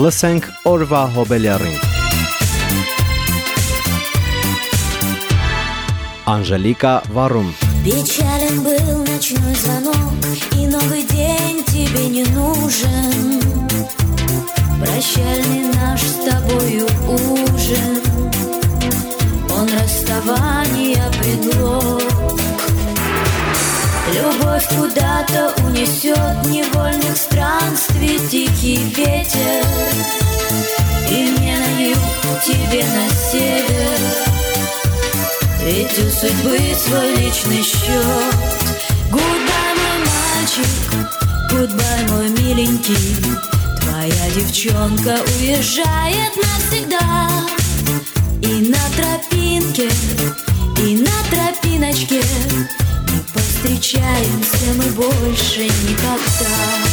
Լսենք օրվա հոբելյարին։ Անժելիկա Վարում Печален был ночной звонок И новый день тебе не нужен Прощальный наш с тобою ужин Он расставания предлог Любовь куда-то унесет невольных странствий Тихий ветер. И мне на юг, тебе на север. Ведь у судьбы свой личный счет. Goodbye, мой мальчик, goodbye, мой миленький. Твоя девчонка уезжает навсегда. И на тропинке, больше никогда.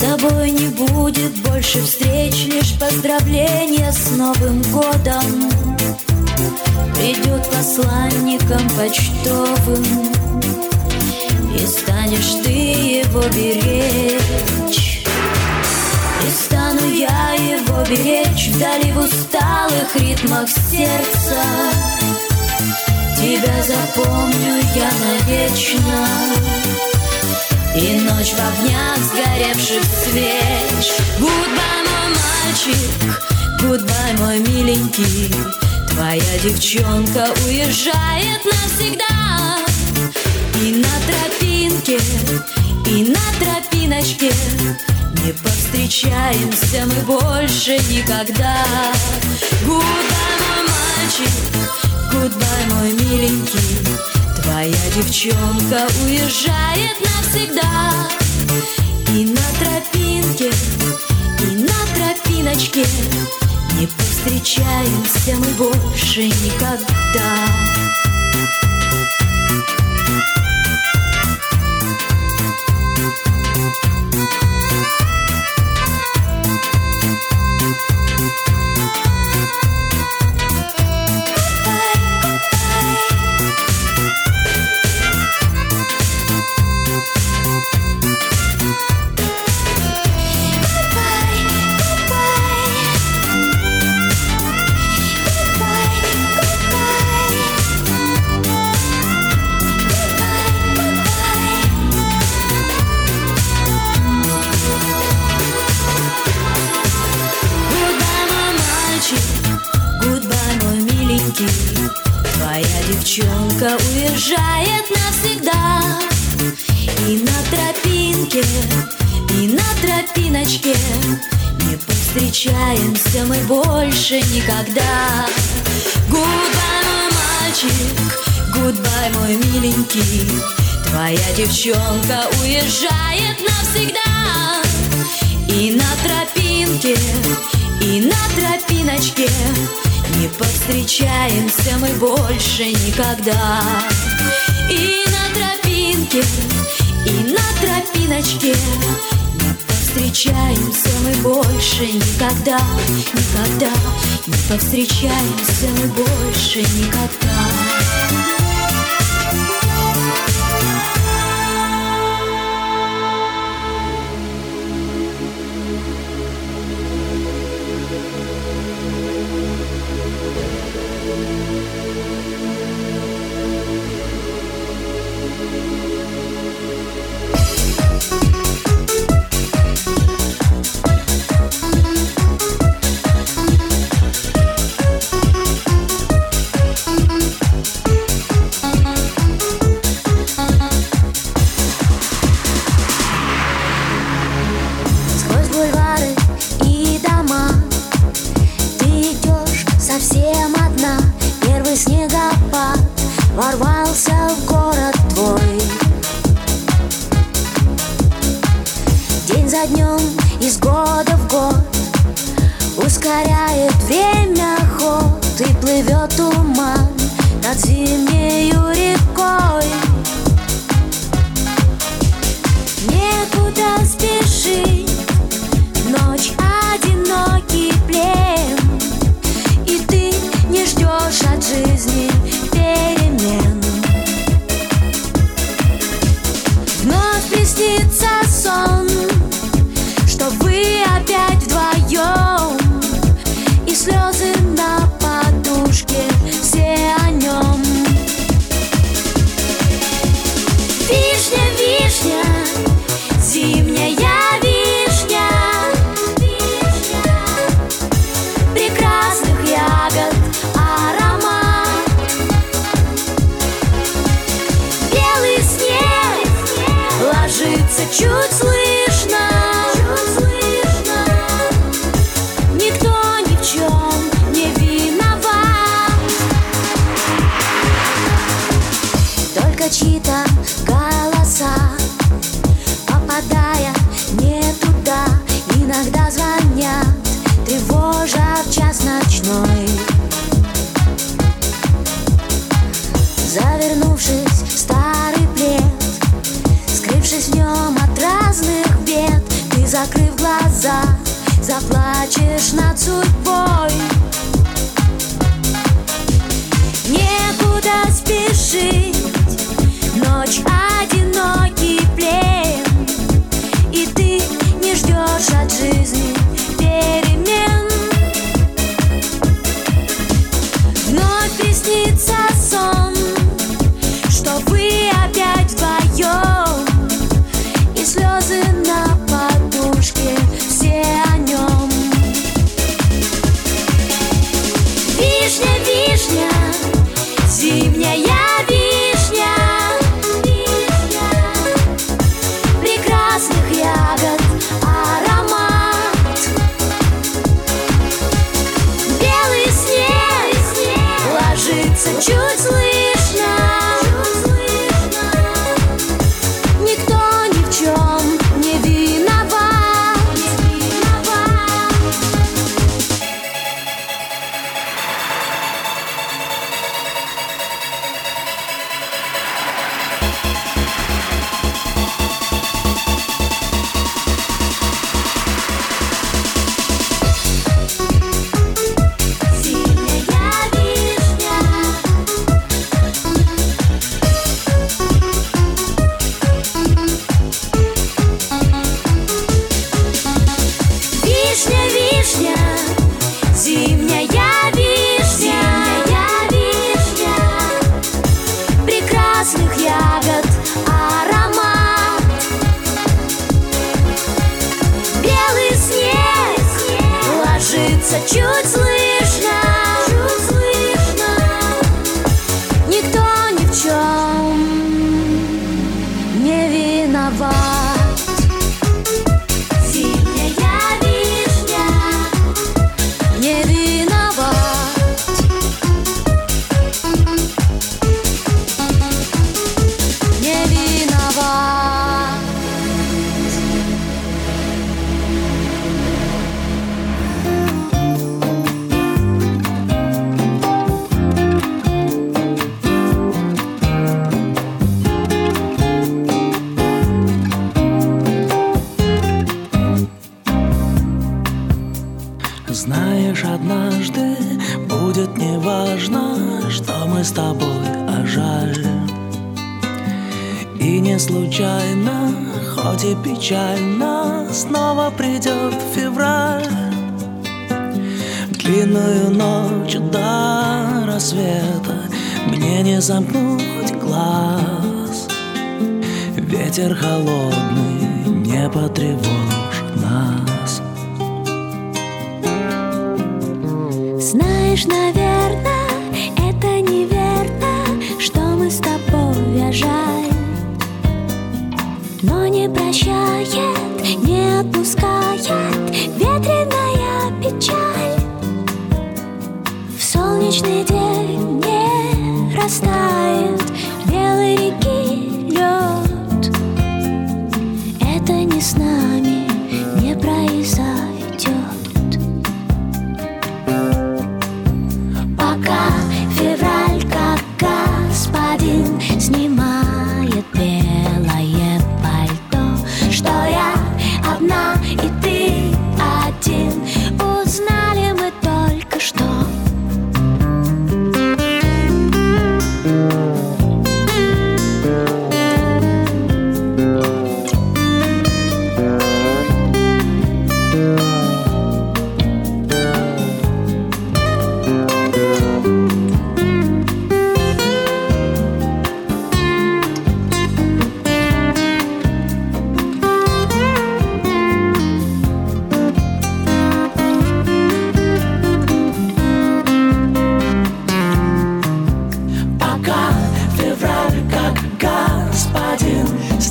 Тобой не будет больше встреч Лишь поздравления с Новым годом. Придет посланником почтовым станешь ты его беречь. И стану я его беречь Вдали в усталых ритмах сердца. Тебя запомню я навечно. И ночь в огнях сгоревших свеч. Goodbye, мой мальчик, goodbye, мой миленький. Твоя девчонка уезжает навсегда И на тропинке, и на тропиночке Не повстречаемся мы больше никогда. Goodbye, мой мальчик, goodbye, мой миленький. Твоя девчонка уезжает навсегда. И на тропинке, и на тропиночке Не повстречаемся мы больше никогда девчонка уезжает навсегда. И на тропинке, и на тропиночке не повстречаемся мы больше никогда. И на тропинке, и на тропиночке Не повстречаемся мы больше никогда. Никогда не повстречаемся мы больше никогда Завернувшись в старый плед Скрывшись в нем от разных бед Ты, закрыв глаза, заплачешь над судьбой. Некуда спешить such you важно, что мы с тобой, а жаль. И не случайно, хоть и печально, снова придет февраль. Длинную ночь до рассвета мне не замкнуть глаз. Ветер холодный, не тревог.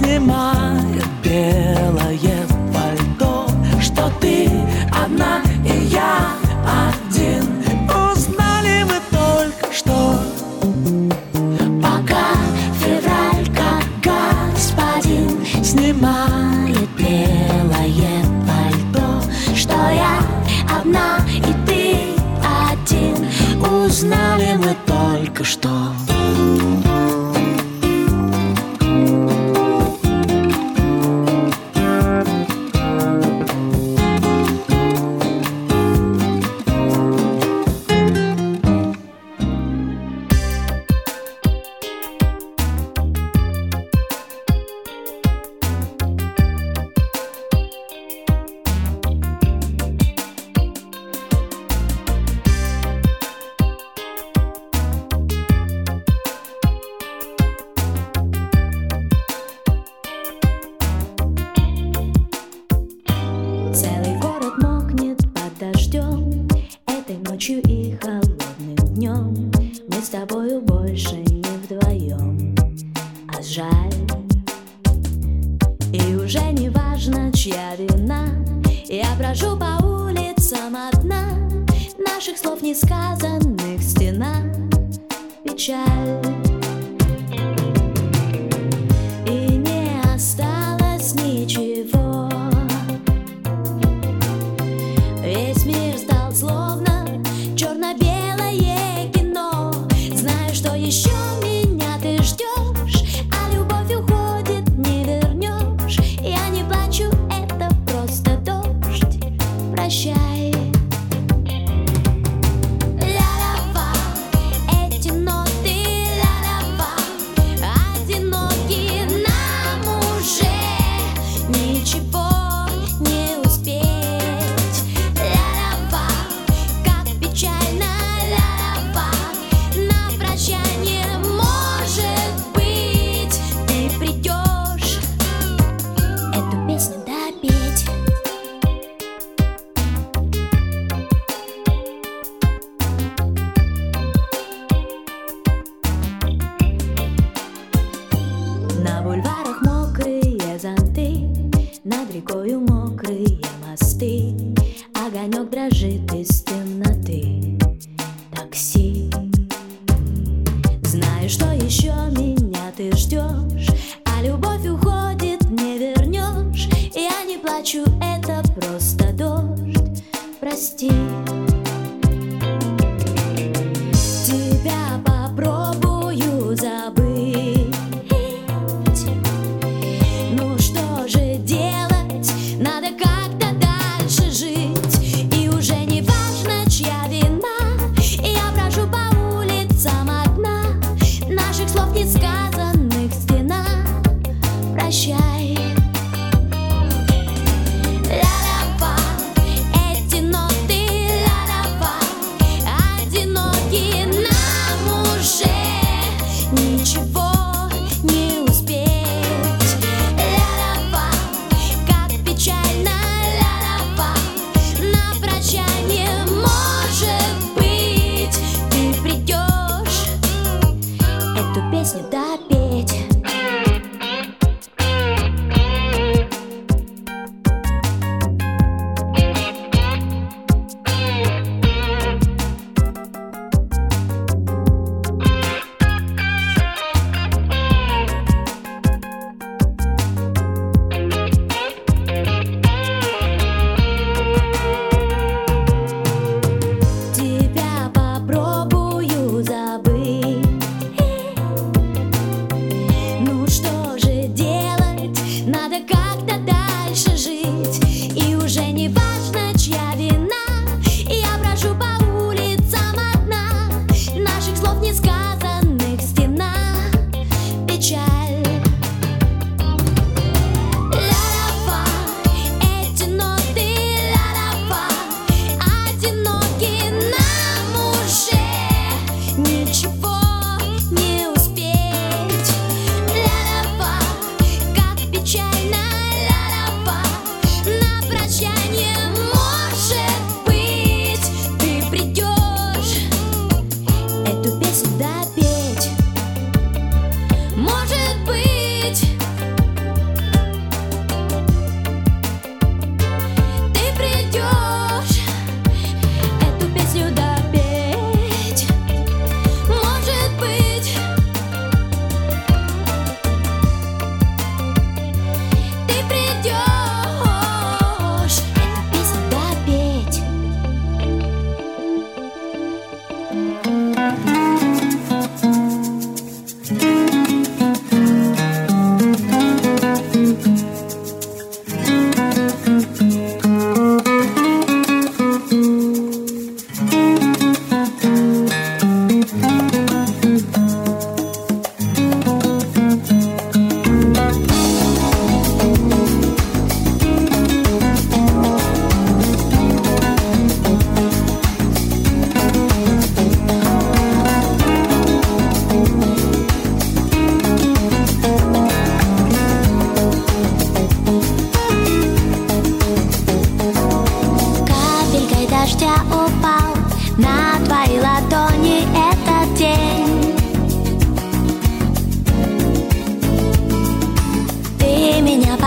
nie ma. Такси Знаю, что еще меня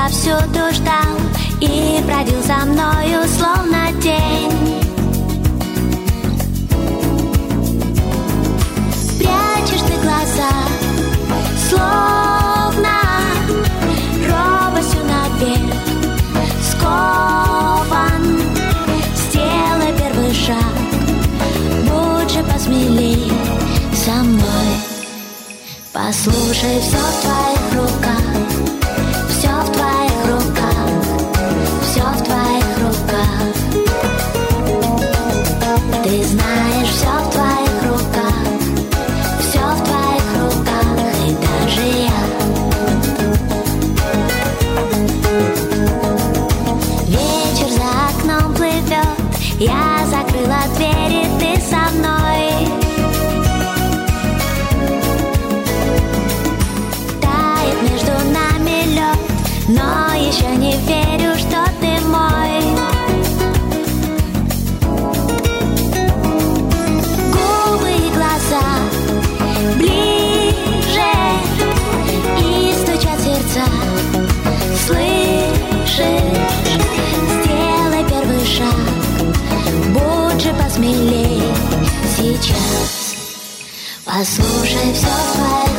я всюду ждал И бродил за мною словно день. Прячешь ты глаза, словно Робостью наверх скован Сделай первый шаг, будь же посмелей со мной. Послушай, все в твоих руках. Послушай все свое.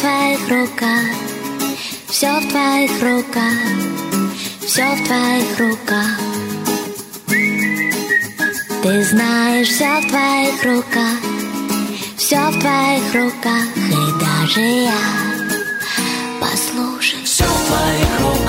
в твоих руках, все в твоих руках, все в твоих руках. Ты знаешь, все в твоих руках, все в твоих руках, и даже я послушай. Все в твоих руках.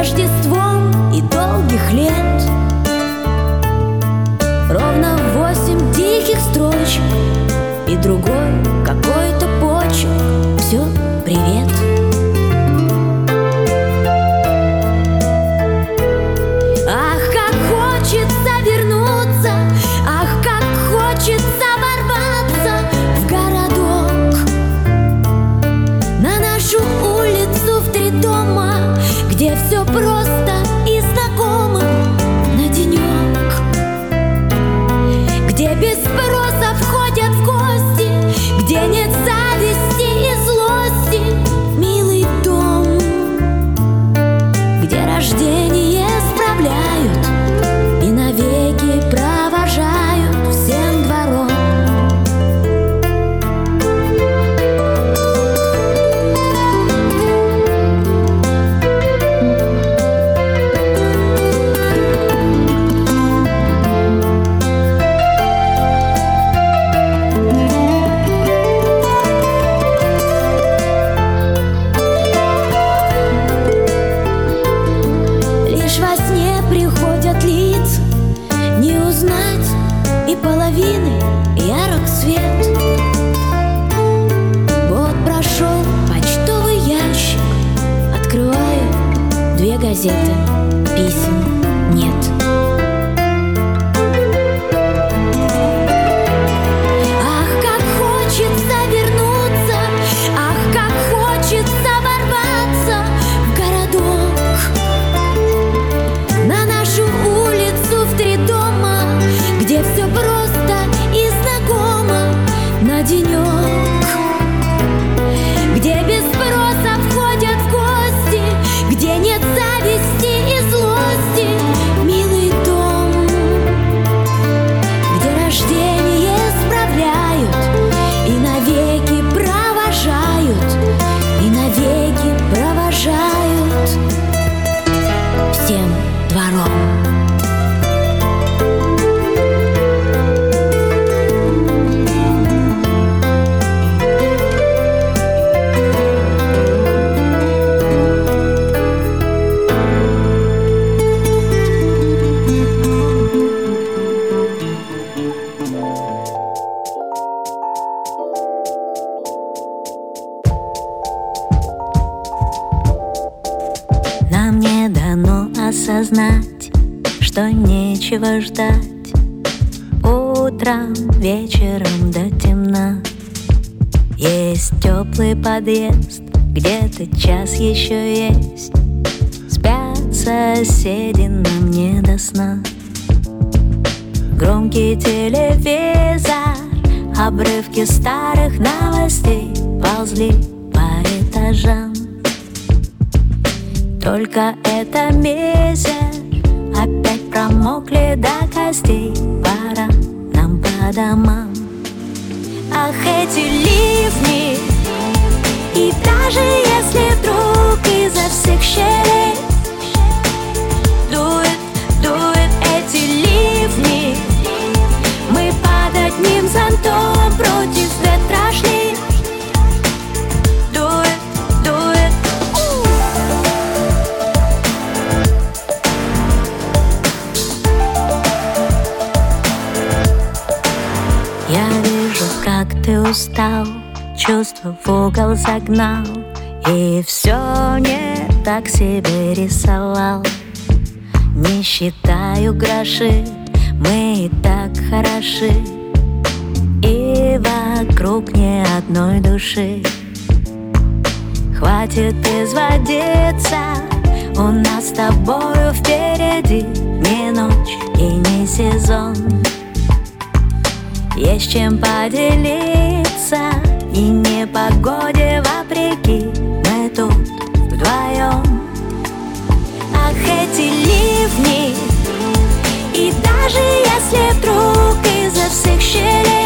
Рождеством и долгих лет. Ровно восемь тихих строчек И другой осознать, что нечего ждать. Утром, вечером до темна. Есть теплый подъезд, где-то час еще есть. Спят соседи нам не до сна. Громкий телевизор, обрывки старых новостей Ползли по этажам только это месяц Опять промокли до костей. Пора нам по домам. Ах, эти ливни И даже если вдруг изо всех щелей загнал И все не так себе рисовал. Не считаю гроши, мы и так хороши. И вокруг ни одной души. Хватит изводиться, у нас с тобою впереди Не ночь и не сезон. Есть чем поделиться И непогоде вопреки даже если вдруг изо всех щелей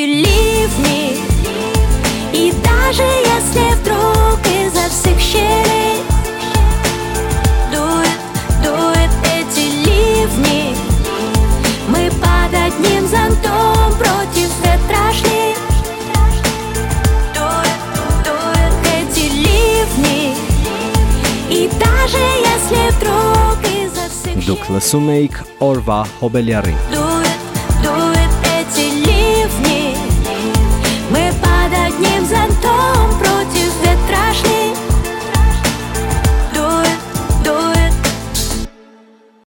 ты leave me И даже если вдруг изо всех щелей Дует, дует эти ливни Мы под одним зонтом против ветра шли. Дует, дует эти ливни. И даже если вдруг изо всех щелей Дук ласумейк орва хобелярин Дует,